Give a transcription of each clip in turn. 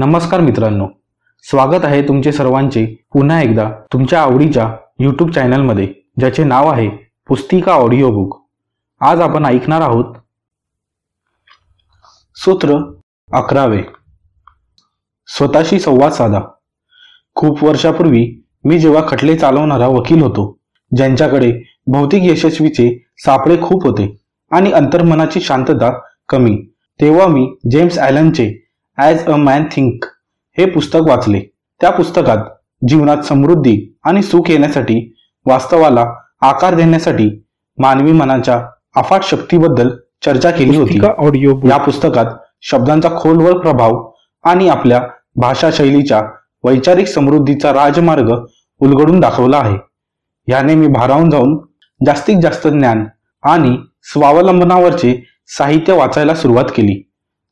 नमस्कार मित्रांनो. स्वागत आहे तुमचे सर्वांचे पुन्हा एकदा तुमच्या आवडीच्या यूट्यूब चॅनलमध्ये ज्याचे नाव आहे पुस्तिका ऑडिओ बुक आज आपण ऐकणार आहोत सूत्र अकरावे. स्वतःशी संवाद साधा. खूप वर्षापूर्वी मी जेव्हा खटले चालवणारा वकील होतो ज्यांच्याकडे भौतिक यशस्वीचे सापळे खूप होते आणि अंतर्मनाची शांतता कमी तेव्हा मी जेम्स ॲलनचे ॲज अ मॅन थिंक हे पुस्तक वाचले. त्या पुस्तकात जीवनात समृद्धी आणि सुख येण्यासाठी वास्तवाला आकार देण्यासाठी मानवी मनाच्या अफाट शक्तीबद्दल चर्चा केली होती. ऑडिओ या पुस्तकात शब्दांचा खोलवर प्रभाव आणि आपल्या भाषा शैलीच्या वैचारिक समृद्धीचा राजमार्ग उलगडून दाखवला आहे. याने मी भारावून जाऊन जास्तीत जास्त ज्ञान आणि स्वावलंबनावरचे साहित्य वाचायला सुरुवात केली.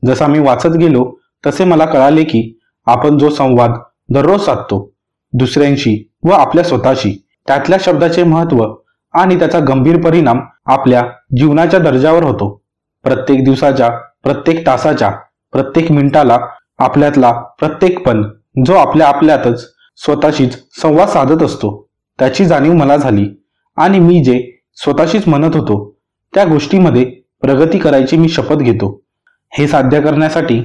जसा मी वाचत गेलो तसे मला कळाले की आपण जो संवाद दररोज साधतो दुसऱ्यांशी व आपल्या स्वतःशी त्यातल्या शब्दाचे महत्त्व आणि त्याचा गंभीर परिणाम आपल्या जीवनाच्या दर्जावर होतो. प्रत्येक दिवसाच्या प्रत्येक तासाच्या प्रत्येक मिनिटाला आपल्यातला प्रत्येक पण जो आपल्या आपल्यातच स्वतःशीच संवाद साधत असतो त्याची जाणीव मला झाली आणि मी जे स्वतःशीच म्हणत होतो त्या गोष्टीमध्ये प्रगती करायची मी शपथ घेतो. हे साध्य करण्यासाठी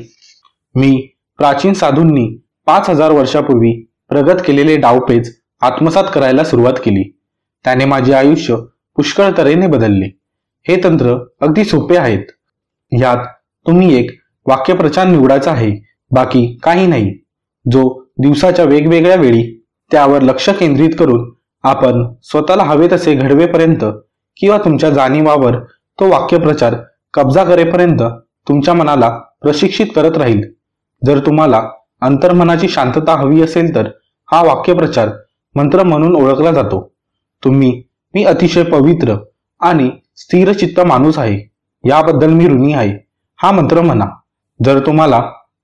मी प्राचीन साधूंनी पाच हजार वर्षापूर्वी प्रगत केलेले डावपेच आत्मसात करायला सुरुवात केली. त्याने माझे आयुष्य पुष्कळ तऱ्हेने बदलले. हे तंत्र अगदी सोपे आहेत. यात तुम्ही एक वाक्यप्रचार निवडायचा आहे बाकी काही नाही. जो दिवसाच्या वेगवेगळ्या वेळी त्यावर लक्ष केंद्रित करून आपण स्वतःला हवे तसे घडवेपर्यंत किंवा तुमच्या जाणीवावर तो वाक्यप्रचार कब्जा करेपर्यंत तुमच्या मनाला प्रशिक्षित करत राहील. जर तुम्हाला अंतर्मनाची शांतता हवी असेल तर हा वाक्यप्रचार मंत्र म्हणून ओळखला जातो. तुम्ही मी अतिशय पवित्र आणि स्थिरचित्त माणूस आहे याबद्दल मी ऋणी आहे. हा मंत्र म्हणा. जर तुम्हाला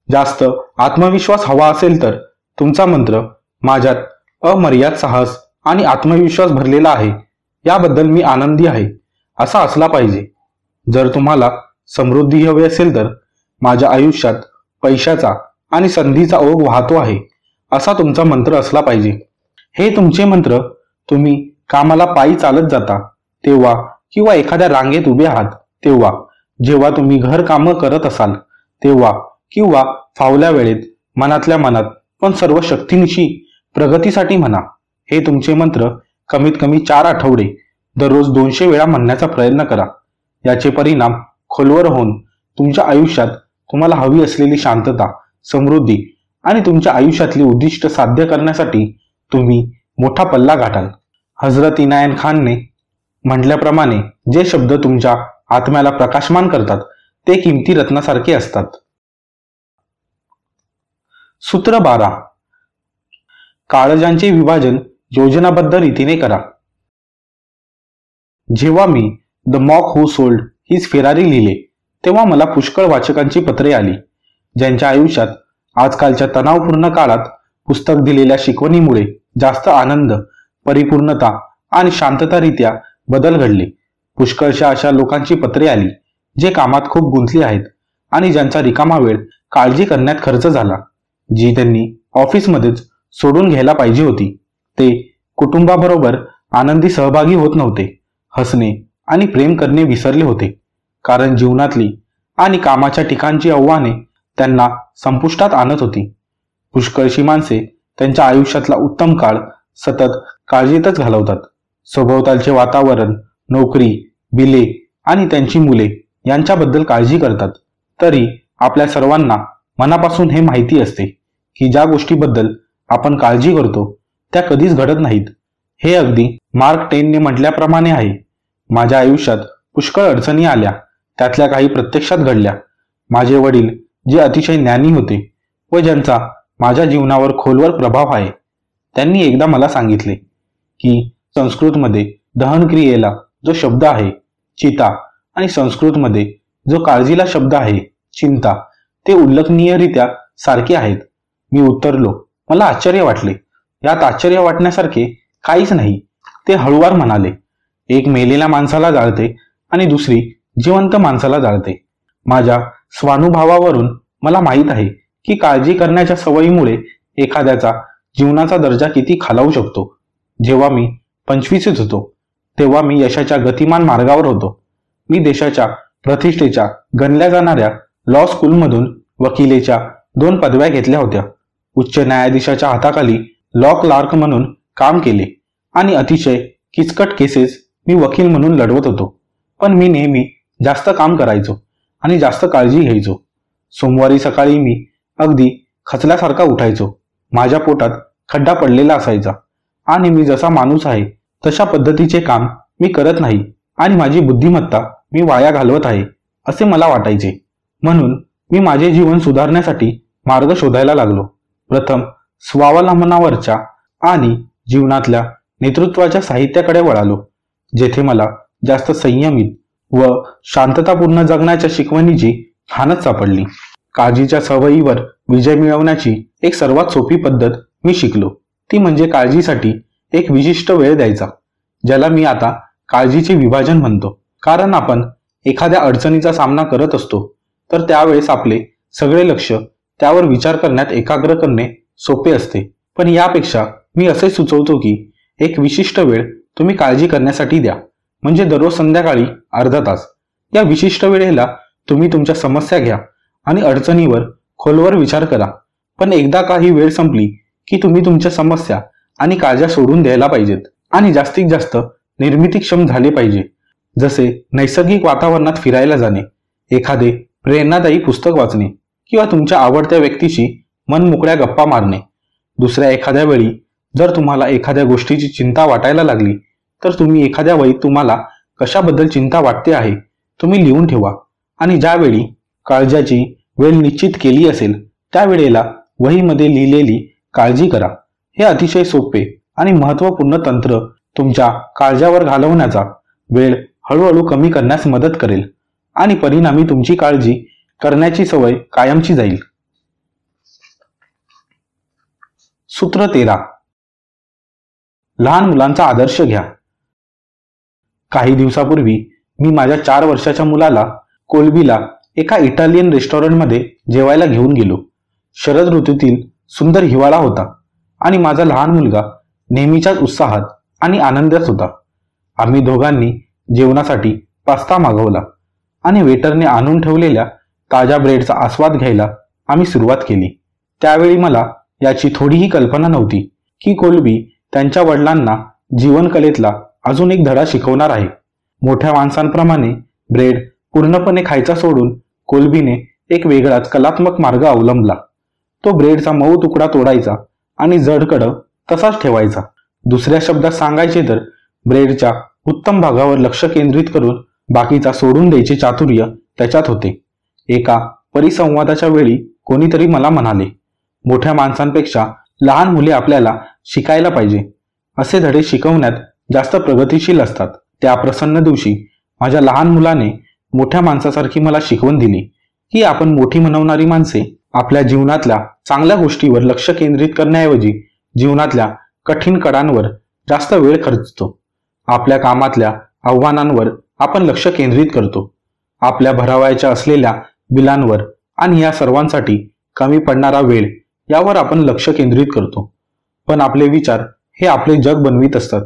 जास्त आत्मविश्वास हवा असेल तर तुमचा मंत्र माझ्यात अमर्याद साहस आणि आत्मविश्वास भरलेला आहे याबद्दल मी आनंदी आहे असा असला पाहिजे. जर तुम्हाला समृद्धी हवी असेल तर माझ्या आयुष्यात पैशाचा आणि संधीचा ओघ वाहतो आहे असा तुमचा मंत्र असला पाहिजे. हे तुमचे मंत्र तुम्ही कामाला पायी चालत जाता तेव्हा किंवा एखाद्या रांगेत उभे आहात तेव्हा जेव्हा तुम्ही घर कामं करत असाल तेव्हा किंवा फावल्या वेळेत मनातल्या मनात पण सर्व शक्तीनिशी प्रगतीसाठी म्हणा. हे तुमचे मंत्र कमीत कमी चार आठवडे दररोज दोनशे वेळा म्हणण्याचा प्रयत्न करा. याचे परिणाम खोलवर होऊन तुमच्या आयुष्यात तुम्हाला हवी असलेली शांतता समृद्धी आणि तुमच्या आयुष्यातली उद्दिष्ट साध्य करण्यासाठी तुम्ही मोठा पल्ला गाठाल. हजरत इनायन खानने म्हटल्याप्रमाणे जे शब्द तुमच्या आत्म्याला प्रकाशमान करतात ते किमती रत्नासारखे असतात. सूत्र बारा. काळजांचे विभाजन योजनाबद्ध रीतीने करा. जेव्हा मी the monk who sold his Ferrari लिहिले तेव्हा मला पुष्कळ वाचकांची पत्रे आली ज्यांच्या आयुष्यात आजकालच्या तणावपूर्ण काळात पुस्तक दिलेल्या शिकवणीमुळे जास्त आनंद परिपूर्णता आणि शांततारित्या बदल घडले. पुष्कळशा अशा लोकांची पत्रे आली जे कामात खूप गुंतली आहेत आणि ज्यांचा रिकामा वेळ काळजी करण्यात खर्च झाला जी त्यांनी ऑफिसमध्येच सोडून घ्यायला पाहिजे होती. ते कुटुंबाबरोबर आनंदी सहभागी होत नव्हते हसणे आणि प्रेम करणे विसरले होते. कारण जीवनातली आणि कामाच्या ठिकाणची आव्हाने त्यांना संपुष्टात आणत होती. पुष्कळशी माणसे त्यांच्या आयुष्यातला उत्तम काळ सतत काळजीतच घालवतात. सभोवतालचे वातावरण नोकरी बिले आणि त्यांची मुले यांच्याबद्दल काळजी करतात. तरी आपल्या सर्वांना मनापासून हे माहिती असते की ज्या गोष्टीबद्दल आपण काळजी करतो त्या कधीच घडत नाहीत. हे अगदी मार्क टेनने म्हटल्याप्रमाणे आहे. माझ्या आयुष्यात पुष्कळ अडचणी आल्या. त्यातल्या काही प्रत्यक्षात घडल्या. माझे वडील जे अतिशय ज्ञानी होते व ज्यांचा माझ्या जीवनावर खोलवर प्रभाव आहे त्यांनी एकदा मला सांगितले की संस्कृतमध्ये दहनक्रियेला जो शब्द आहे चिता आणि संस्कृतमध्ये जो काळजीला शब्द आहे चिंता ते उल्लेखनीयरित्या सारखे आहेत. मी उत्तरलो मला आश्चर्य वाटले. यात आश्चर्य वाटण्यासारखे काहीच नाही ते हळुवार म्हणाले. एक मेलेल्या माणसाला जाळते आणि दुसरी जिवंत माणसाला जाळते. माझ्या स्वानुभवावरून मला माहीत आहे की काळजी करण्याच्या सवयीमुळे एखाद्याचा जीवनाचा दर्जा किती खालावू शकतो. जेव्हा मी पंचवीसच होतो तेव्हा मी यशाच्या गतिमान मार्गावर होतो. मी देशाच्या प्रतिष्ठेच्या गणल्या जाणाऱ्या लॉ स्कूलमधून वकिलेच्या दोन पदव्या घेतल्या होत्या. उच्च न्यायाधीशाच्या हाताखाली लॉ क्लार्क म्हणून काम केले आणि अतिशय किचकट केसेस मी वकील म्हणून लढवत होतो. पण मी नेहमी जास्त काम करायचो आणि जास्त काळजी घ्यायचो. सोमवारी सकाळी मी अगदी खचल्यासारखा उठायचो. माझ्या पोटात खड्डा पडलेला असायचा. आणि मी जसा माणूस आहे तशा पद्धतीचे काम मी करत नाही आणि माझी बुद्धिमत्ता मी वाया घालवत आहे असे मला वाटायचे. म्हणून मी माझे जीवन सुधारण्यासाठी मार्ग शोधायला लागलो. प्रथम स्वावलंबनावरच्या आणि जीवनातल्या नेतृत्वाच्या साहित्याकडे वळालो जेथे मला जास्त संयमित व शांततापूर्ण जगण्याच्या शिकवणीची हानच सापडली. काळजीच्या सवयीवर विजय मिळवण्याची एक सर्वात सोपी पद्धत मी शिकलो. ती म्हणजे काळजीसाठी एक विशिष्ट वेळ द्यायचा ज्याला मी आता काळजीचे विभाजन म्हणतो. कारण आपण एखाद्या अडचणीचा सामना करत असतो तर त्यावेळेस आपले सगळे लक्ष त्यावर विचार करण्यात एकाग्र करणे सोपे असते. पण यापेक्षा मी असे सुचवतो की एक विशिष्ट वेळ तुम्ही काळजी करण्यासाठी द्या. म्हणजे दररोज संध्याकाळी अर्धा तास. या विशिष्ट वेळेला तुम्ही तुमच्या समस्या घ्या आणि अडचणीवर खोलवर विचार करा. पण एकदा काही वेळ संपली की तुम्ही तुमच्या समस्या आणि काळजा सोडून द्यायला पाहिजेत आणि जास्तीत जास्त निर्मितीक्षम झाले पाहिजे. जसे नैसर्गिक वातावरणात फिरायला जाणे एखादे प्रेरणादायी पुस्तक वाचणे किंवा तुमच्या आवडत्या व्यक्तीशी मनमोकळ्या गप्पा मारणे. दुसऱ्या एखाद्या वेळी जर तुम्हाला एखाद्या गोष्टीची चिंता वाटायला लागली तर तुम्ही एखाद्या वेळी तुम्हाला कशाबद्दल चिंता वाटते आहे तुम्ही लिहून ठेवा. आणि ज्यावेळी काळजाची वेळ निश्चित केली असेल त्यावेळेला वहीमध्ये लिहिलेली काळजी करा. हे अतिशय सोपे आणि महत्त्वपूर्ण तंत्र तुमच्या काळजावर घालवण्याचा वेळ हळूहळू कमी करण्यास मदत करेल आणि परिणामी तुमची काळजी करण्याची सवय कायमची जाईल. सूत्र तेरा. लहान मुलांचा आदर्श घ्या. काही दिवसापूर्वी मी माझ्या चार वर्षाच्या मुलाला कोलबीला एका इटालियन रेस्टॉरंटमध्ये जेवायला घेऊन गेलो. शरद ऋतूतील सुंदर हिवाळा होता आणि माझा लहान मुलगा नेहमीच्याच उत्साहात आणि आनंदात होता. आम्ही दोघांनी जेवणासाठी पास्ता मागवला आणि वेटरने आणून ठेवलेल्या ताज्या ब्रेडचा आस्वाद घ्यायला आम्ही सुरुवात केली. त्यावेळी मला याची थोडीही कल्पना नव्हती की कोलबी त्यांच्या वडिलांना जीवनकलेतला अजून एक धडा शिकवणार आहे. मोठ्या माणसांप्रमाणे ब्रेड पूर्णपणे खायचा सोडून कोलबीने एक वेगळाच कलात्मक मार्ग अवलंबला. तो ब्रेडचा मऊ तुकडा तोडायचा आणि जडकड तसाच ठेवायचा. दुसऱ्या शब्दात सांगायचे तर ब्रेडच्या उत्तम भागावर लक्ष केंद्रित करून बाकीचा सोडून द्यायचे चातुर्य त्याच्यात होते. एका परिसंवादाच्या वेळी कोणीतरी मला म्हणाले मोठ्या माणसांपेक्षा लहान मुले आपल्याला शिकायला पाहिजे. असे धडे शिकवण्यात जास्त प्रगतीशील असतात. त्या प्रसन्न दिवशी माझ्या लहान मुलाने मोठ्या माणसासारखी मला शिकवण दिली की आपण मोठी म्हणवणारी माणसे आपल्या जीवनातल्या चांगल्या गोष्टीवर लक्ष केंद्रित करण्याऐवजी जीवनातल्या कठीण कडांवर जास्त वेळ खर्चतो. आपल्या कामातल्या आव्हानांवर आपण लक्ष केंद्रित करतो. आपल्या भरावायच्या असलेल्या बिलांवर आणि या सर्वांसाठी कमी पडणारा वेळ यावर आपण लक्ष केंद्रित करतो. पण आपले विचार हे आपले जग बनवित असतात.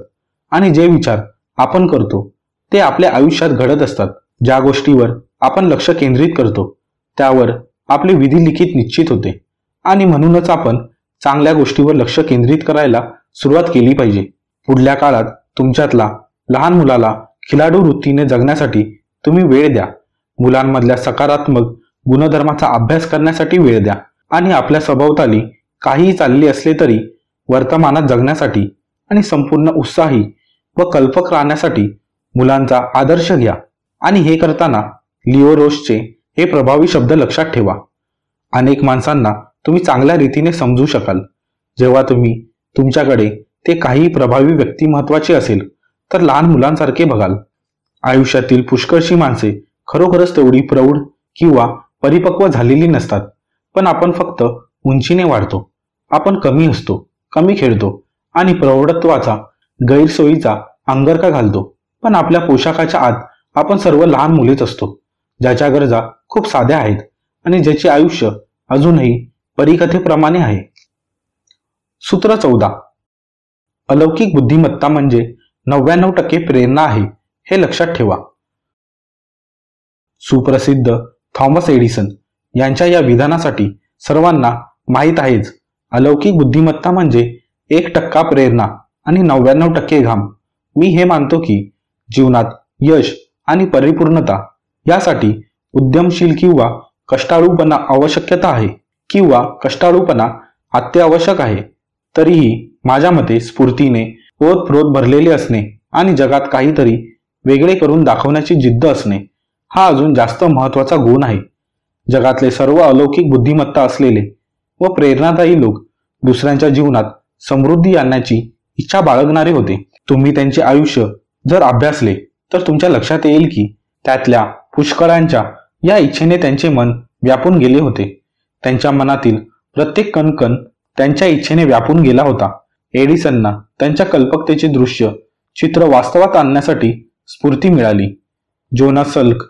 आणि जे विचार आपण करतो ते आपल्या आयुष्यात घडत असतात. ज्या गोष्टीवर आपण लक्ष केंद्रित करतो त्यावर आपले विधी लिखित निश्चित होते. आणि म्हणूनच आपण चांगल्या गोष्टीवर लक्ष केंद्रित करायला सुरुवात केली पाहिजे. पुढल्या काळात तुमच्यातला लहान मुलाला खिलाडू वृत्तीने जगण्यासाठी तुम्ही वेळ द्या. मुलांमधल्या सकारात्मक गुणधर्माचा अभ्यास करण्यासाठी वेळ द्या. आणि आपल्या सभोवताली काहीही चालले असले तरी वर्तमानात जगण्यासाठी आणि संपूर्ण उत्साही व कल्पक राहण्यासाठी मुलांचा आदर्श घ्या. आणि हे करताना लिओ रोशचे हे प्रभावी शब्द लक्षात ठेवा. अनेक माणसांना तुम्ही चांगल्या रीतीने समजू शकाल. जेव्हा तुम्ही तुमच्याकडे ते काही प्रभावी व्यक्ती महत्त्वाचे असेल तर लहान मुलांसारखे बघाल. आयुष्यातील पुष्कळशी माणसे खरोखरच तेवढी प्रौढ किंवा परिपक्व झालेली नसतात. पण आपण फक्त उंचीने वाढतो. आपण कमी असतो कमी खेळतो आणि प्रौढत्वाचा गैरसोयीचा अंगरका घालतो. पण आपल्या पोशाखाच्या आत आपण सर्व लहान मुलेच असतो. ज्याच्या गरजा खूप साध्या आहेत आणि ज्याचे आयुष्य अजूनही परिकथेप्रमाणे आहे. सूत्र चौदा. अलौकिक बुद्धिमत्ता म्हणजे नव्याण्णव टक्के प्रेरणा आहे हे लक्षात ठेवा. सुप्रसिद्ध थॉमस एडिसन यांच्या या विधानासाठी सर्वांना माहीत आहेच अलौकिक बुद्धिमत्ता म्हणजे एक टक्का प्रेरणा. आणि नव्याण्णव टक्के घाम. मी हे मानतो की जीवनात यश आणि परिपूर्णता यासाठी उद्यमशील किंवा कष्टाळूपणा आवश्यकता आहे किंवा कष्टाळूपणा अत्यावश्यक आहे तरीही माझ्या मते स्फूर्तीने ओतप्रोत भरलेले असणे आणि जगात काहीतरी वेगळे करून दाखवण्याची जिद्द असणे हा अजून जास्त महत्त्वाचा गुण आहे. जगातले सर्व अलौकिक बुद्धिमत्ता असलेले व प्रेरणादायी लोक दुसऱ्यांच्या जीवनात समृद्धी आणण्याची इच्छा बाळगणारे होते. तुम्ही त्यांचे आयुष्य जर अभ्यासले तर तुमच्या लक्षात येईल की त्यातल्या पुष्कळांच्या या इच्छेने त्यांचे मन व्यापून गेले होते. त्यांच्या मनातील प्रत्येक कणकण त्यांच्या इच्छेने व्यापून गेला होता. एडिसनना त्यांच्या कल्पकतेचे दृश्य चित्र वास्तवात आणण्यासाठी स्फूर्ती मिळाली. जोना सल्क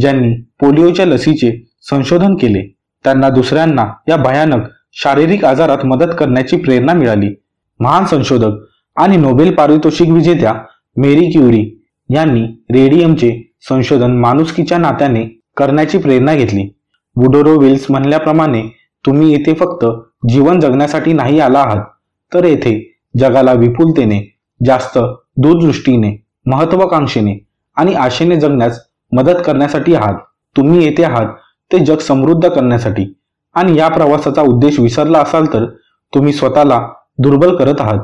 ज्यांनी पोलिओच्या लसीचे संशोधन केले त्यांना दुसऱ्यांना या भयानक शारीरिक आजारात मदत करण्याची प्रेरणा मिळाली. महान संशोधक आणि नोबेल पारितोषिक विजेत्या मेरी क्युरी यांनी रेडियमचे संशोधन माणुसकीच्या नात्याने करण्याची प्रेरणा घेतली. वुडोरो विल्स म्हणल्याप्रमाणे तुम्ही येथे फक्त जीवन जगण्यासाठी नाही आला आहात तर येथे जगाला विपुलतेने जास्त दूरदृष्टीने महत्वाकांक्षेने आणि आशेने जगण्यास मदत करण्यासाठी आहात. तुम्ही येथे आहात ते जग समृद्ध करण्यासाठी आणि या प्रवासाचा उद्देश विसरला असाल तर तुम्ही स्वतःला दुर्बल करत आहात.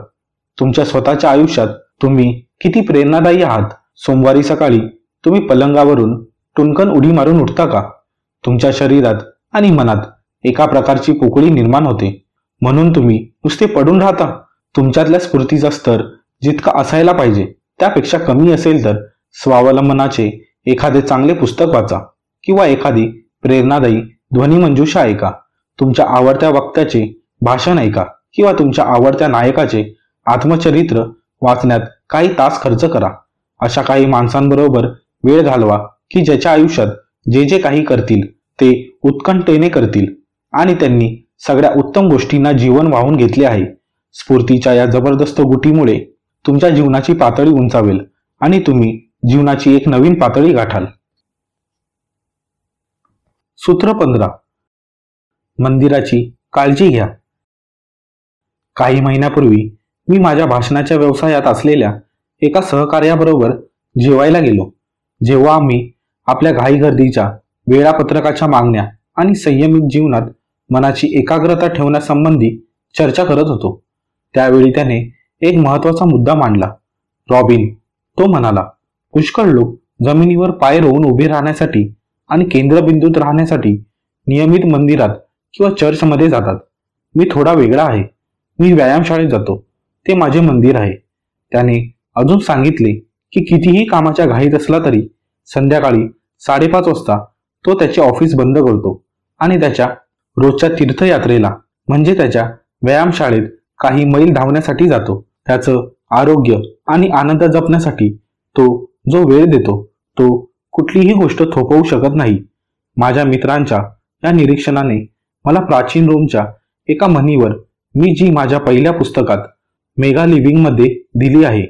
तुमच्या स्वतःच्या आयुष्यात तुम्ही किती प्रेरणादायी आहात. सोमवारी सकाळी तुम्ही पलंगावरून टुनकन उडी मारून उठता का? तुमच्या शरीरात आणि मनात एका प्रकारची पोकळी निर्माण होते. म्हणून तुम्ही नुसते पडून राहता. तुमच्यातल्या स्फूर्तीचा स्तर जितका असायला पाहिजे त्यापेक्षा कमी असेल तर स्वावलंबनाचे एखादे चांगले पुस्तक वाचा किंवा एखादी प्रेरणादायी ध्वनिमंजुषा ऐका. तुमच्या आवडत्या वक्त्याचे भाषण ऐका. किंवा तुमच्या आवडत्या नायकाचे आत्मचरित्र वाचण्यात काही तास खर्च करा. अशा काही माणसांबरोबर वेळ घालवा की ज्याच्या आयुष्यात जे जे काही करतील ते उत्कंठेने करतील. आणि त्यांनी सगळ्या उत्तम गोष्टींना जीवन वाहून घेतले आहे. स्फूर्तीच्या या जबरदस्त गुटीमुळे तुमच्या जीवनाची पातळी उंचावेल आणि तुम्ही जीवनाची एक नवीन पातळी गाठाल. सूत्र पंधरा. मंदिराची काळजी घ्या. काही महिन्यापूर्वी मी माझ्या भाषणाच्या व्यवसायात असलेल्या एका सहकार्याबरोबर जेवायला गेलो. जेव्हा आम्ही आपल्या घाईगर्दीच्या वेळापत्रकाच्या मागण्या आणि संयमित जीवनात मनाची एकाग्रता ठेवण्यासंबंधी चर्चा करत होतो. त्यावेळी त्याने एक महत्त्वाचा मुद्दा मांडला. रॉबिन तो म्हणाला पुष्कळ लोक जमिनीवर पाय रोवून उभे राहण्यासाठी आणि केंद्रबिंदूत राहण्यासाठी नियमित मंदिरात किंवा चर्चमध्ये जातात. मी थोडा वेगळा आहे. मी व्यायामशाळेत जातो. ते माझे मंदिर आहे. त्याने अजून सांगितले की कितीही कामाच्या घाईत असला तरी संध्याकाळी साडेपाच वाजता तो त्याचे ऑफिस बंद करतो आणि त्याच्या रोजच्या तीर्थयात्रेला म्हणजे त्याच्या व्यायामशाळेत काही मैल धावण्यासाठी जातो. त्याचं आरोग्य आणि आनंद जपण्यासाठी तो जो वेळ देतो तो कुठलीही गोष्ट थोपवू शकत नाही. माझ्या मित्रांच्या या निरीक्षणाने मला प्राचीन रोमच्या एका म्हणीवर मी जी माझ्या पहिल्या पुस्तकात मेगा लिव्हिंगमध्ये दिली आहे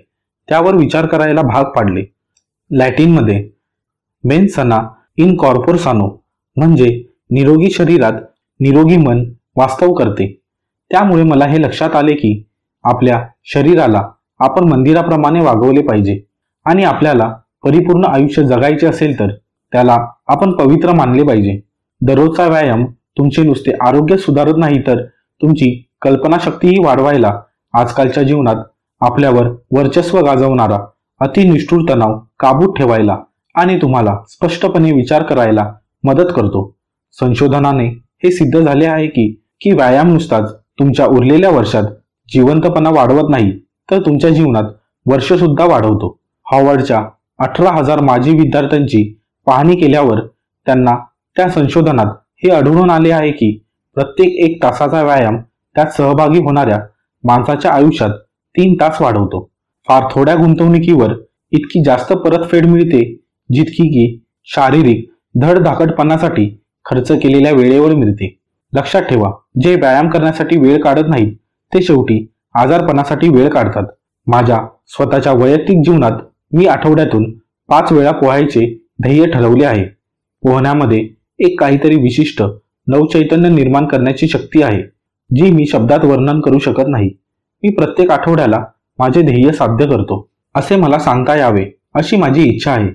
त्यावर विचार करायला भाग पाडले. लॅटिनमध्ये मेन सना इन कॉर्पोरसानो म्हणजे निरोगी शरीरात निरोगी मन वास्तव करते. त्यामुळे मला हे लक्षात आले की आपल्या शरीराला आपण मंदिराप्रमाणे वागवले पाहिजे आणि आपल्याला परिपूर्ण आयुष्य जगायचे असेल तर त्याला आपण पवित्र मानले पाहिजे. दररोजचा व्यायाम तुमचे नुसते आरोग्य सुधारत नाही तर तुमची कल्पनाशक्तीही वाढवायला आजकालच्या जीवनात आपल्यावर वर्चस्व गाजवणारा अतिनिष्ठूर तणाव काबूत ठेवायला आणि तुम्हाला स्पष्टपणे विचार करायला मदत करतो. संशोधनाने हे सिद्ध झाले आहे की की व्यायाम नुसताच तुमच्या उरलेल्या वर्षात जिवंतपणा वाढवत नाही तर तुमच्या जीवनात वर्ष सुद्धा वाढवतो. हॉवर्डच्या अठरा हजार माजी विद्यार्थ्यांची पाहणी केल्यावर त्यांना त्या संशोधनात हे आढळून आले आहे की प्रत्येक एक तासाचा व्यायाम त्यात सहभागी होणाऱ्या माणसाच्या आयुष्यात तीन तास वाढवतो. फार थोड्या गुंतवणुकीवर इतकी जास्त परतफेड मिळते जितकी की शारीरिक धडधाकटपणासाठी खर्च केलेल्या वेळेवर मिळते. लक्षात ठेवा जे व्यायाम करण्यासाठी वेळ काढत नाहीत ते शेवटी आजारपणासाठी वेळ काढतात. माझ्या स्वतःच्या वैयक्तिक जीवनात मी आठवड्यातून पाच वेळा पोहायचे ध्येय ठरवले आहे. पोहण्यामध्ये एक काहीतरी विशिष्ट नवचैतन्य निर्माण करण्याची शक्ती आहे. जी मी शब्दात वर्णन करू शकत नाही मी प्रत्येक आठवड्याला माझे ध्येय साध्य करतो असे मला सांगता यावे अशी माझी इच्छा आहे.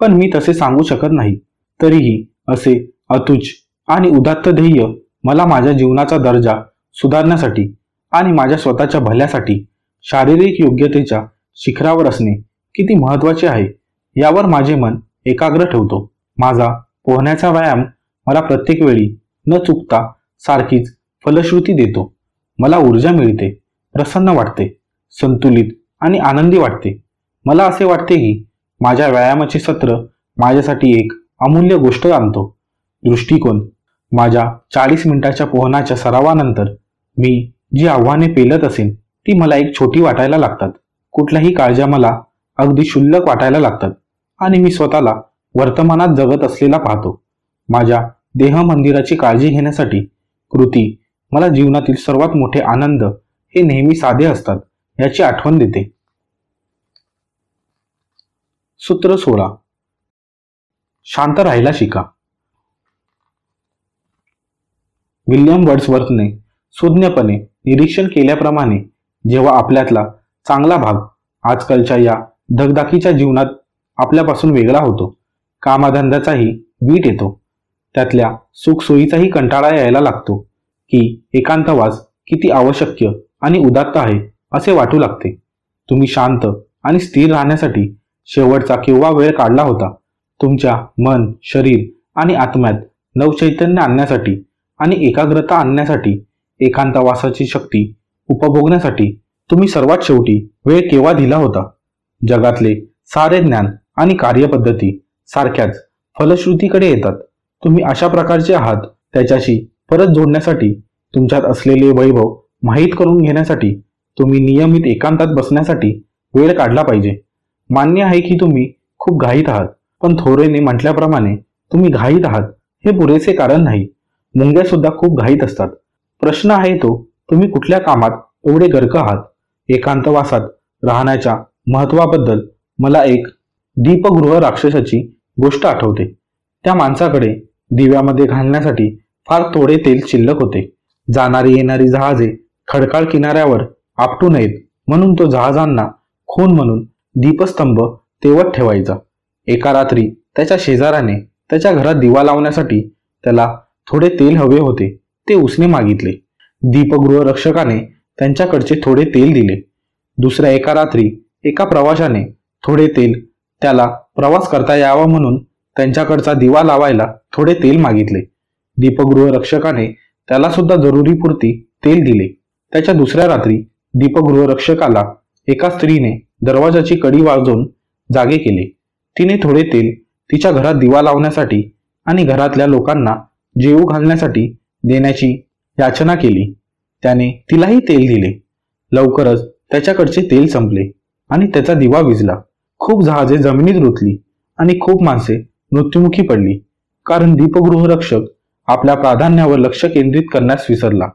पण मी तसे सांगू शकत नाही तरीही असे अतुच आणि उदात्त ध्येय मला माझ्या जीवनाचा दर्जा सुधारण्यासाठी आणि माझ्या स्वतःच्या भल्यासाठी शारीरिक योग्यतेच्या शिखरावर असणे किती महत्त्वाचे आहे यावर माझे मन एकाग्र ठेवतो. माझा पोहण्याचा व्यायाम मला प्रत्येक वेळी न चुकता सारखीच फलश्रुती देतो. मला ऊर्जा मिळते प्रसन्न वाटते संतुलित आणि आनंदी वाटते. मला असे वाटते की माझ्या व्यायामाचे सत्र माझ्यासाठी एक अमूल्य गोष्ट आणतो. दृष्टिकोन माझ्या चाळीस मिनिटाच्या पोहण्याच्या सरावानंतर मी जी आव्हाने पेलत असेन ती मला एक छोटी वाटायला लागतात. कुठल्याही काळज्या मला अगदी क्षुल्लक वाटायला लागतात आणि मी स्वतःला वर्तमानात जगत असलेला पाहतो. माझ्या देह मंदिराची काळजी घेण्यासाठी कृती मला जीवनातील सर्वात मोठे आनंद हे नेहमी साधे असतात याची आठवण देते. सूत्र सोळा. शांत राहायला शिका. विल्यम वर्ड्सवर्थने सुज्ञपणे निरीक्षण केल्याप्रमाणे जेव्हा आपल्यातला चांगला भाग आजकालच्या या धगधाकीच्या जीवनात आपल्यापासून वेगळा होतो कामाधंद्याचाही वीट येतो त्यातल्या सुखसोयीचाही कंटाळा यायला लागतो. की एकांतवास किती आवश्यक आणि उदात्त आहे असे वाटू लागते. तुम्ही शांत आणि स्थिर राहण्यासाठी शेवटचा केव्हा वेळ काढला होता. तुमच्या मन शरीर आणि आत्म्यात नवचैतन्य आणण्यासाठी आणि एकाग्रता आणण्यासाठी एकांतवासाची शक्ती उपभोगण्यासाठी तुम्ही सर्वात शेवटी वेळ केव्हा दिला होता? जगातले सारे ज्ञान आणि कार्यपद्धती सारख्याच फलश्रुतीकडे येतात. तुम्ही अशा प्रकारचे आहात त्याच्याशी परत जोडण्यासाठी तुमच्यात असलेले वैभव माहीत करून घेण्यासाठी तुम्ही नियमित एकांतात बसण्यासाठी वेळ काढला पाहिजे. मान्य आहे की तुम्ही खूप घाईत आहात पण थोरेने म्हटल्याप्रमाणे तुम्ही घाईत आहात हे पुरेसे कारण नाही. मुंग्या सुद्धा खूप घाईत असतात. प्रश्न आहे तो तुम्ही कुठल्या कामात एवढे गर्क आहात? एकांतवासात राहण्याच्या महत्वाबद्दल मला एक दीपगृह राक्षसाची गोष्ट आठवते. त्या माणसाकडे दिव्यामध्ये घालण्यासाठी फार थोडे तेल शिल्लक होते. जाणारी येणारी जहाजे खडकाळ किनाऱ्यावर आपटू नयेत म्हणून तो जहाजांना खून म्हणून दीपस्तंभ तेवत ठेवायचा. एका रात्री त्याच्या शेजाराने त्याच्या घरात दिवा लावण्यासाठी त्याला थोडे तेल हवे होते. ते उसने मागितले. दीपगृह रक्षकाने त्यांच्याकडचे थोडे तेल दिले. दुसऱ्या एका रात्री एका प्रवाशाने थोडे तेल त्याला प्रवास करता यावा म्हणून त्यांच्याकडचा दिवा लावायला थोडे तेल मागितले. दीपगृह रक्षकाने त्याला सुद्धा जरुरीपुरती तेल दिले. त्याच्या दुसऱ्या रात्री दीपगृह रक्षकाला एका स्त्रीने दरवाजाची कडी वाजवून जागे केले. तिने थोडे तेल तिच्या घरात दिवा लावण्यासाठी आणि घरातल्या लोकांना जेवू घालण्यासाठी देण्याची याचना केली. त्याने तिलाही तेल दिले. लवकरच त्याच्याकडचे तेल संपले आणि त्याचा दिवा विजला. खूप जहाजे जमिनीत रुतली आणि खूप माणसे मृत्युमुखी पडली. कारण दीपगृह रक्षक आपल्या प्राधान्यावर लक्ष केंद्रित करण्यास विसरला.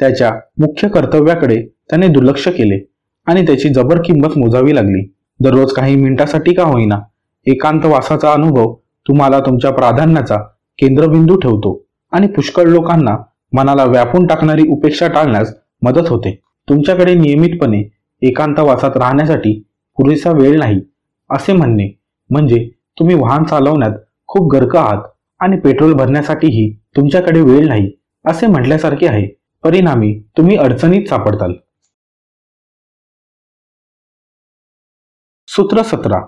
त्याच्या मुख्य कर्तव्याकडे त्याने दुर्लक्ष केले आणि त्याची जबर किंमत मोजावी लागली. दररोज काही मिनिटासाठी का होईना एकांतवासाचा अनुभव तुम्हाला तुमच्या प्राधान्याचा केंद्रबिंदू ठेवतो आणि पुष्कळ लोकांना मनाला व्यापून टाकणारी उपेक्षा टाळण्यास मदत होते. तुमच्याकडे नियमितपणे एकांतवासात राहण्यासाठी पुरेसा वेळ नाही असे म्हणणे म्हणजे तुम्ही वाहन चालवण्यात खूप गर्क आहात आणि पेट्रोल भरण्यासाठीही तुमच्याकडे वेळ नाही असे म्हटल्यासारखे आहे. परिणामी तुम्ही अडचणीत सापडताल. सूत्र सतरा.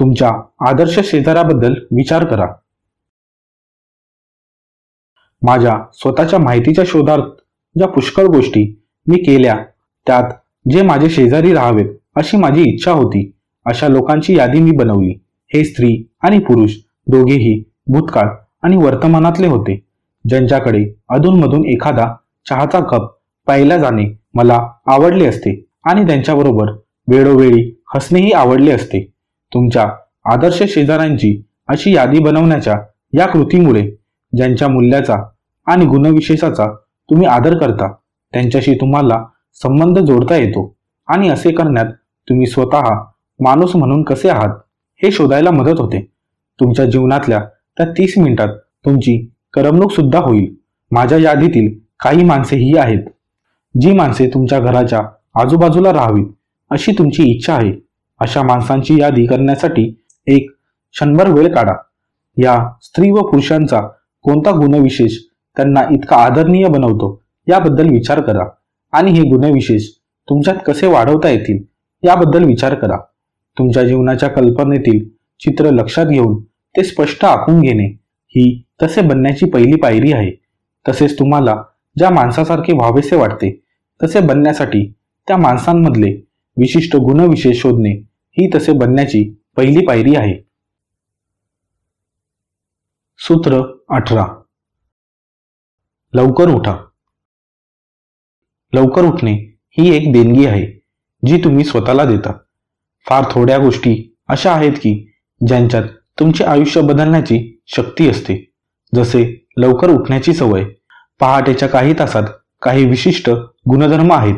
तुमच्या आदर्श शेजाऱ्याबद्दल विचार करा. माझ्या स्वतःच्या माहितीच्या शोधात ज्या पुष्कळ गोष्टी मी केल्या त्यात जे माझे शेजारी राहावेत अशी माझी इच्छा होती अशा लोकांची यादी मी बनवली. हे स्त्री आणि पुरुष दोघेही भूतकाळ आणि वर्तमानातले होते. ज्यांच्याकडे अधूनमधून एखादा चहाचा कप प्यायला जाणे मला आवडले असते आणि त्यांच्याबरोबर वेळोवेळी हसणेही आवडले असते. तुमच्या आदर्श शेजाऱ्यांची अशी यादी बनवण्याच्या या कृतीमुळे ज्यांच्या मूल्याचा आणि गुणविशेषाचा तुम्ही आदर करता त्यांच्याशी तुम्हाला संबंध जोडता येतो आणि असे करण्यात तुम्ही स्वतः माणूस म्हणून कसे आहात? हे शोधायला मदत होते. तुमच्या जीवनातल्या त्या तीस मिनिटात तुमची करमणूक सुद्धा होईल. माझ्या यादीतील काही माणसे ही आहेत. जी माणसे तुमच्या घराच्या आजूबाजूला राहावीत अशी तुमची इच्छा आहे. अशा माणसांची यादी करण्यासाठी एक क्षणभर वेळ काढा. या स्त्री व पुरुषांचा कोणता गुणविशेष त्यांना इतका आदरणीय बनवतो याबद्दल विचार करा. आणि हे गुणविशेष तुमच्यात कसे वाढवता येतील याबद्दल विचार करा. तुमच्या जीवनाच्या कल्पनेतील चित्र लक्षात घेऊन ते स्पष्ट आखून घेणे ही तसे बनण्याची पहिली पायरी आहे. तसेच तुम्हाला ज्या माणसासारखे व्हावेसे वाटते तसे बनण्यासाठी त्या माणसांमधले विशिष्ट गुणविशेष शोधणे ही तसे बनण्याची पहिली पायरी आहे. सूत्र अठरा. लवकर उठा. लवकर उठणे ही एक देणगी आहे जी तुम्ही स्वतःला देता. फार थोड्या गोष्टी अशा आहेत की ज्यांच्यात तुमचे आयुष्य बदलण्याची शक्ती असते. जसे लवकर उठण्याची सवय पहाटेच्या काही तासात काही विशिष्ट गुणधर्म आहेत.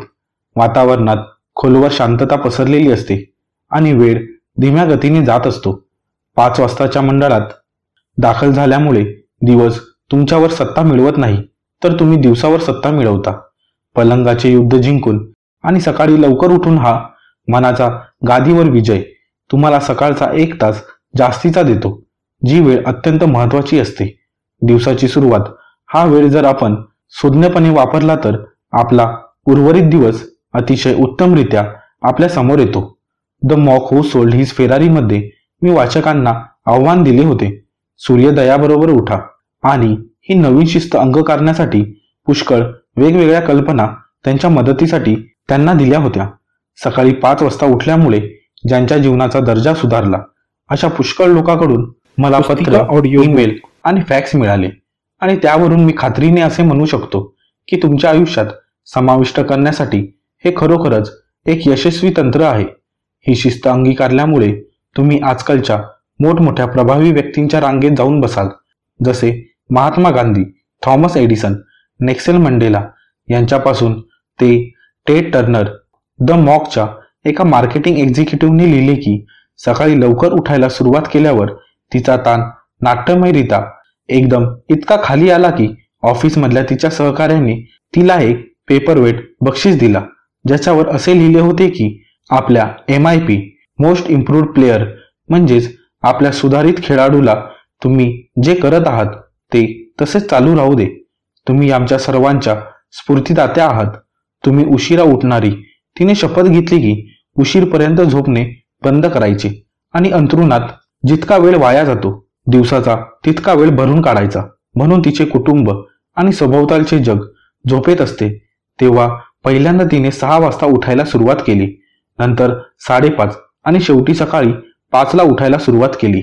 वातावरणात खोलवर शांतता पसरलेली असते आणि वेळ धीम्या गतीने जात असतो. पाच वाजताच्या मंडळात दाखल झाल्यामुळे दिवस तुमच्यावर सत्ता मिळवत नाही तर तुम्ही दिवसावर सत्ता मिळवता. पलंगाचे युद्ध जिंकून आणि सकाळी लवकर उठून हा मनाचा गादीवर विजय तुम्हाला सकाळचा एक तास जास्तीचा देतो जी वेळ अत्यंत महत्वाची असते. दिवसाची सुरुवात. हा वेळ जर आपण सुज्ञपणे वापरला तर आपला उर्वरित दिवस अतिशय उत्तमरित्या आपल्यासमोर येतो. The monk who sold his फेरारीमध्ये मी वाचकांना आव्हान दिले होते. सूर्योदयाबरोबर उठा आणि ही नवीन शिस्त अंगीकारण्यासाठी पुष्कळ वेगवेगळ्या कल्पना त्यांच्या मदतीसाठी त्यांना दिल्या होत्या. सकाळी पाच वाजता उठल्यामुळे ज्यांच्या जीवनाचा दर्जा सुधारला अशा पुष्कळ लोकांकडून मला पत्र ऑडिओ ईमेल आणि फॅक्स मिळाले. आणि त्यावरून मी खात्रीने असे म्हणू शकतो की तुमच्या आयुष्यात समाविष्ट करण्यासाठी हे खरोखरच एक यशस्वी तंत्र आहे. ही शिस्त अंगीकारल्यामुळे तुम्ही आजकालच्या मोठमोठ्या प्रभावी व्यक्तींच्या रांगेत जाऊन बसाल. जसे Mahatma Gandhi Thomas Edison Nelson Mandela यांच्यापासून ते टेड टर्नर द मॉकच्या एका मार्केटिंग एक्झिक्युटिव्हने लिहिले की सकाळी लवकर उठायला सुरुवात केल्यावर तिचा ताण नाट्यमयरित्या एकदम इतका खाली आला की ऑफिसमधल्या तिच्या सहकाऱ्यांनी तिला एक पेपरवेट बक्षीस दिला ज्याच्यावर असे लिहिले होते की आपल्या M I P most improved player म्हणजेच आपल्या सुधारित खेळाडूला तुम्ही जे करत आहात ते तसेच चालू राहू दे. तुम्ही आमच्या सर्वांच्या स्फूर्तीदात्या आहात. तुम्ही उशिरा उठणारी तिने शपथ घेतली की उशीरपर्यंत झोपणे बंद करायचे आणि अंतरुणात जितका वेळ वाया जातो दिवसाचा तितका वेळ भरून काढायचा. म्हणून तिचे कुटुंब आणि सभोवतालचे जग झोपेत असते. तेव्हा पहिल्यांदा तिने सहा वाजता उठायला सुरुवात केली. नंतर साडेपाच आणि शेवटी सकाळी पाचला उठायला सुरुवात केली.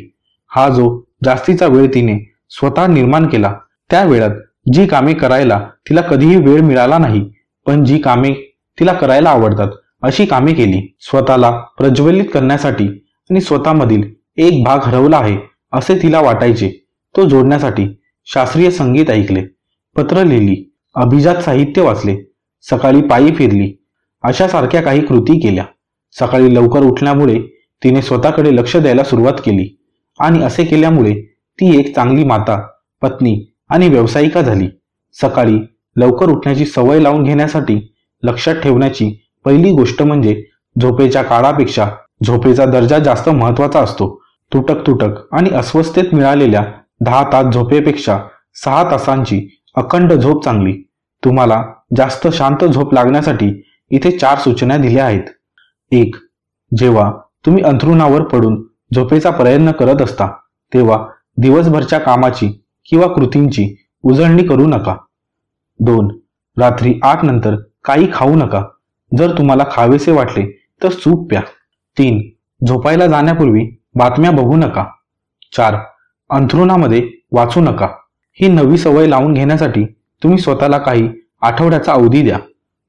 हा जो जास्तीचा वेळ तिने स्वतः निर्माण केला त्या वेळात जी कामे करायला तिला कधीही वेळ मिळाला नाही पण जी कामे तिला करायला आवडतात. अशी कामे केली. स्वतःला प्रज्वलित करण्यासाठी आणि स्वतःमधील एक भाग हरवला आहे असे तिला वाटायचे. तो जोडण्यासाठी शास्त्रीय संगीत ऐकले. पत्र लिहिली. अभिजात साहित्य वाचले. सकाळी पायी फिरली. अशा सारख्या काही कृती केल्या. सकाळी लवकर उठल्यामुळे तिने स्वतःकडे लक्ष द्यायला सुरुवात केली. आणि असे केल्यामुळे ती एक चांगली माता पत्नी आणि व्यावसायिका झाली. सकाळी लवकर उठण्याची सवय लावून घेण्यासाठी लक्षात ठेवण्याची पहिली गोष्ट म्हणजे झोपेच्या काळापेक्षा झोपेचा दर्जा जास्त महत्त्वाचा असतो. तुटक तुटक आणि अस्वस्थतेत मिळालेल्या दहा तास झोपेपेक्षा सहा तासांची अखंड झोप चांगली. तुम्हाला जास्त शांत झोप लागण्यासाठी इथे चार सूचना दिल्या आहेत. एक जेव्हा तुम्ही अंथरुणावर पडून झोपेचा प्रयत्न करत असता तेव्हा दिवसभरच्या कामाची किंवा कृतींची उजळणी करू नका. दोन रात्री आठ नंतर काही खाऊ नका. जर तुम्हाला खावेसे वाटले तर सूप प्या. तीन झोपायला जाण्यापूर्वी बातम्या बघू नका. चार अंथरुणामध्ये वाचू नका. ही नवी सवय लावून घेण्यासाठी तुम्ही स्वतःला काही आठवड्याचा अवधी द्या.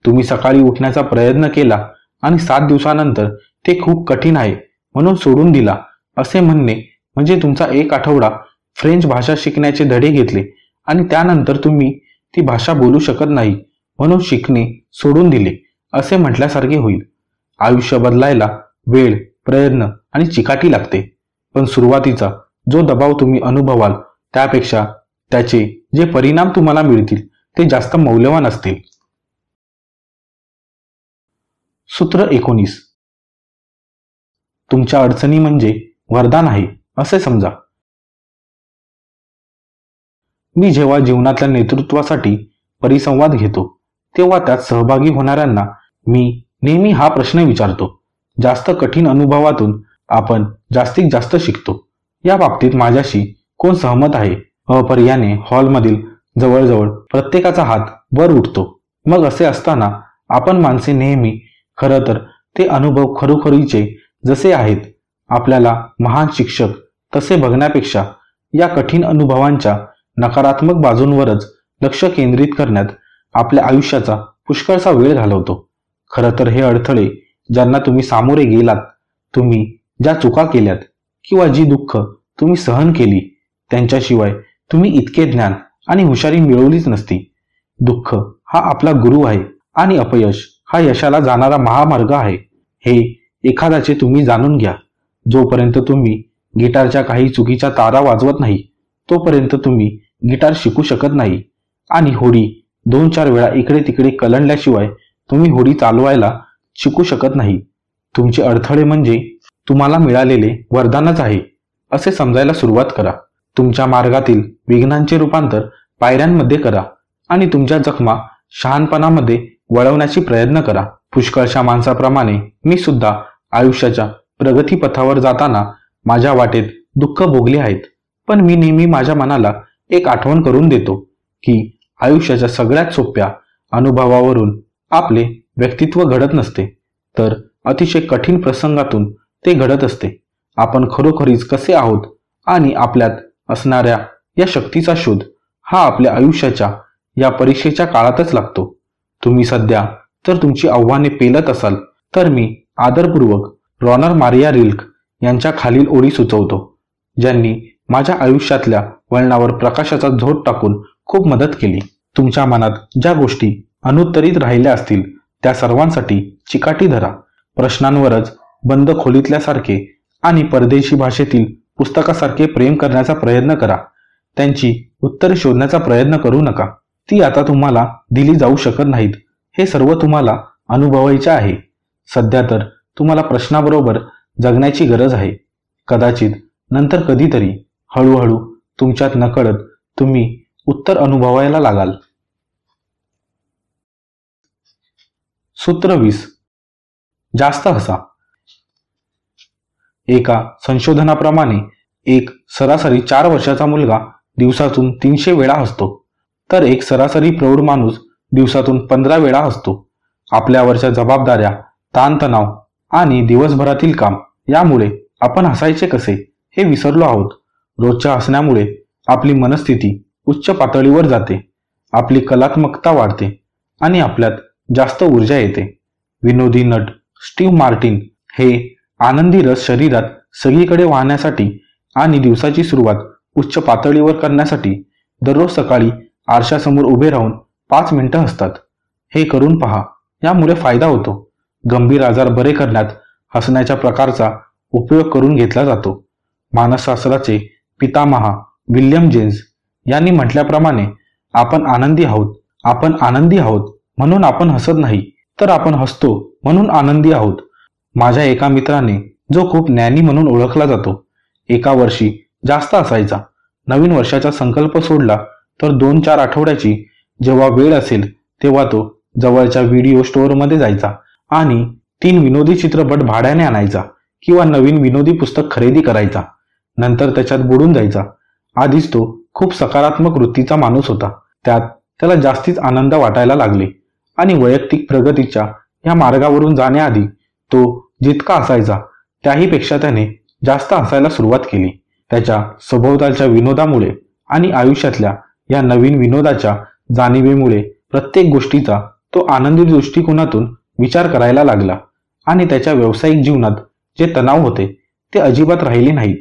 तुम्ही सकाळी उठण्याचा प्रयत्न केला आणि सात दिवसानंतर ते खूप कठीण आहे म्हणून सोडून दिला असे म्हणणे म्हणजे तुमचा एक आठवडा फ्रेंच भाषा शिकण्याचे धडे घेतले आणि त्यानंतर तुम्ही ती भाषा बोलू शकत नाही म्हणून शिकणे सोडून दिले असे म्हटल्यासारखे होईल. आयुष्य बदलायला वेळ प्रयत्न आणि चिकाटी लागते. पण सुरुवातीचा जो दबाव तुम्ही अनुभवाल त्यापेक्षा त्याचे जे परिणाम तुम्हाला मिळतील ते जास्त मौल्यवान असतील. सूत्र एकोणीस. तुमच्या अडचणी म्हणजे वरदान आहे असे समजा. मी जेव्हा जीवनातल्या नेतृत्वासाठी परिसंवाद घेतो तेव्हा त्यात सहभागी होणाऱ्यांना मी नेहमी हा प्रश्न विचारतो. जास्त कठीण अनुभवातून आपण जास्तीत जास्त शिकतो. या बाबतीत माझ्याशी कोण सहमत आहे? अपर्याने हॉलमधील जवळजवळ प्रत्येकाचा हात वर उठतो. मग असे असताना आपण माणसे नेहमी खरं तर ते अनुभव खरोखरीचे जसे आहेत आपल्याला महान शिक्षक तसे बघण्यापेक्षा या कठीण अनुभवांच्या नकारात्मक बाजूंवरच लक्ष केंद्रित करण्यात आपल्या आयुष्याचा पुष्कळसा वेळ घालवतो. खरं तर हे अडथळे ज्यांना तुम्ही सामोरे गेलात तुम्ही ज्या चुका केल्यात किंवा जी दुःख तुम्ही सहन केली त्यांच्याशिवाय तुम्ही इतके ज्ञान आणि हुशारी मिळवलीच नसती. दुःख हा आपला गुरु आहे आणि अपयश हा यशाला जाणारा महामार्ग आहे. हे एखाद्याचे तुम्ही जाणून घ्या. जोपर्यंत तुम्ही गिटारच्या काही चुकीच्या तारा वाजवत नाही तोपर्यंत तुम्ही गिटार शिकू शकत नाही आणि होडी दोन चार वेळा इकडे तिकडे कलंडल्याशिवाय तुम्ही होडी चालवायला शिकू शकत नाही. तुमचे अडथळे म्हणजे तुम्हाला मिळालेले वरदानच आहे असे समजायला सुरुवात करा. तुमच्या मार्गातील विघ्नांचे रूपांतर पायऱ्यांमध्ये करा आणि तुमच्या जखमा शहाणपणामध्ये वळवण्याची प्रयत्न करा. पुष्कळशा माणसाप्रमाणे मी सुद्धा आयुष्याच्या प्रगतीपथावर जाताना माझ्या वाटेत दुःख भोगले आहेत पण मी नेहमी माझ्या मनाला एक आठवण करून देतो की आयुष्याच्या सगळ्यात सोप्या अनुभवावरून आपले व्यक्तित्व घडत नसते तर अतिशय कठीण प्रसंगातून ते घडत असते. आपण खरोखरीच कसे आहोत आणि आपल्यात असणाऱ्या या शक्तीचा शोध हा आपल्या आयुष्याच्या या परीक्षेच्या काळातच लागतो. तुम्ही सध्या तर तुमची आव्हाने पेलत असाल तर मी आदरपूर्वक रॉनर मारिया रिल्क यांच्या खालील ओळी सुचवतो ज्यांनी माझ्या आयुष्यातल्या वळणावर प्रकाशाचा झोत टाकून खूप मदत केली. तुमच्या मनात ज्या गोष्टी अनुत्तरित राहिल्या असतील त्या सर्वांसाठी चिकाटी धरा. प्रश्नांवरच बंद खोलीतल्यासारखे आणि परदेशी भाषेतील पुस्तकासारखे प्रेम करण्याचा प्रयत्न करा. त्यांची उत्तर शोधण्याचा प्रयत्न करू नका. ती आता तुम्हाला दिली जाऊ शकत नाहीत. हे सर्व तुम्हाला अनुभवायचे आहे. सध्या तर तुम्हाला प्रश्नाबरोबर जगण्याची गरज आहे. कदाचित नंतर कधीतरी हळूहळू तुमच्यात नकळत तुम्ही उत्तर अनुभवायला लागाल. सूत्र वीस. जास्त हसा. एका संशोधनाप्रमाणे एक सरासरी चार वर्षाचा मुलगा दिवसातून तीनशे वेळा हसतो. तर एक सरासरी प्रौढ माणूस दिवसातून पंधरा वेळा हसतो. आपल्यावरच्या जबाबदाऱ्या ताणतणाव आणि दिवसभरातील काम यामुळे आपण हसायचे कसे हे विसरलो आहोत. रोजच्या हसण्यामुळे आपली मनस्थिती उच्च पातळीवर जाते. आपली कलात्मकता वाढते आणि आपल्यात जास्त ऊर्जा येते. विनोदी नट स्टीव मार्टिन हे आनंदी रस शरीरात सगळीकडे वाहण्यासाठी आणि दिवसाची सुरुवात उच्च पातळीवर करण्यासाठी दररोज सकाळी आरशासमोर उभे राहून पाच मिनिटं असतात हे करून पहा यामुळे फायदा होतो. गंभीर आजार बरे करण्यात हसण्याच्या प्रकारचा उपयोग करून घेतला जातो. मानसशास्त्राचे पितामहा विल्यम जेन्स यांनी म्हटल्याप्रमाणे आपण आनंदी आहोत आपण आनंदी आहोत म्हणून आपण हसत नाही तर आपण हसतो म्हणून आनंदी आहोत. माझ्या एका मित्राने जो खूप ज्ञानी म्हणून ओळखला जातो एका वर्षी जास्त असायचा. नवीन वर्षाचा संकल्प सोडला तर दोन चार आठवड्याची जेव्हा वेळ असेल तेव्हा तो जवळच्या व्हिडिओ स्टोअरमध्ये जायचा आणि तीन विनोदी चित्रपट भाड्याने आणायचा किंवा नवीन विनोदी पुस्तक खरेदी करायचा. नंतर त्याच्यात बुडून जायचा. आधीच तो खूप सकारात्मक वृत्तीचा माणूस होता. त्यात त्याला जास्तीच आनंद वाटायला लागले आणि वैयक्तिक प्रगतीच्या या मार्गावरून जाण्याआधी तो जितका असायचा त्याहीपेक्षा त्याने जास्त हसायला सुरुवात केली. त्याच्या सभोवतालच्या विनोदामुळे आणि आयुष्यातल्या या नवीन विनोदाच्या जाणीवेमुळे प्रत्येक गोष्टीचा तो आनंदी दृष्टिकोनातून विचार करायला लागला आणि त्याच्या व्यावसायिक जीवनात जे तणाव होते ते अजिबात राहिले नाहीत.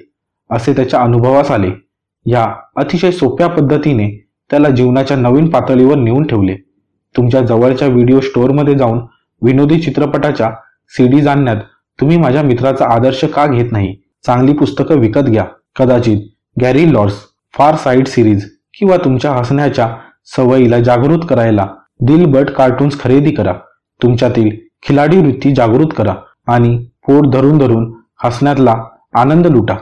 असे त्याच्या अनुभवास आले. या अतिशय सोप्या पद्धतीने त्याला जीवनाच्या नवीन पातळीवर नेऊन ठेवले. तुमच्या जवळच्या व्हिडिओ स्टोअरमध्ये जाऊन विनोदी चित्रपटाच्या सीडीज आणण्यात तुम्ही माझ्या मित्राचा आदर्श का घेत नाही? चांगली पुस्तकं विकत घ्या. कदाचित Gary Lars Far Side series किंवा तुमच्या हसण्याच्या सवयीला जागृत करायला दिलबट कार्टून्स खरेदी करा. तुमच्यातील खिलाडी वृत्ती जागृत करा आणि पोट धरून धरून हसण्यातला आनंद लुटा.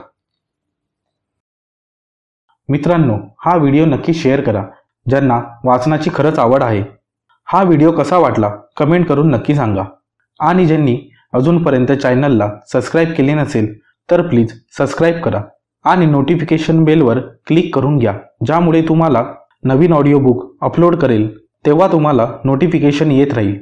मित्रांनो हा व्हिडिओ नक्की शेअर करा ज्यांना वाचनाची खरंच आवड आहे. हा व्हिडिओ कसा वाटला कमेंट करून नक्की सांगा. आणि ज्यांनी अजूनपर्यंत चॅनलला सबस्क्राईब केले नसेल तर प्लीज सबस्क्राईब करा. आणि नोटिफिकेशन बेलवर क्लिक करून घ्या ज्यामुळे तुम्हाला नवीन ऑडिओ बुक अपलोड करेल तेव्हा तुम्हाला नोटिफिकेशन येत राहील.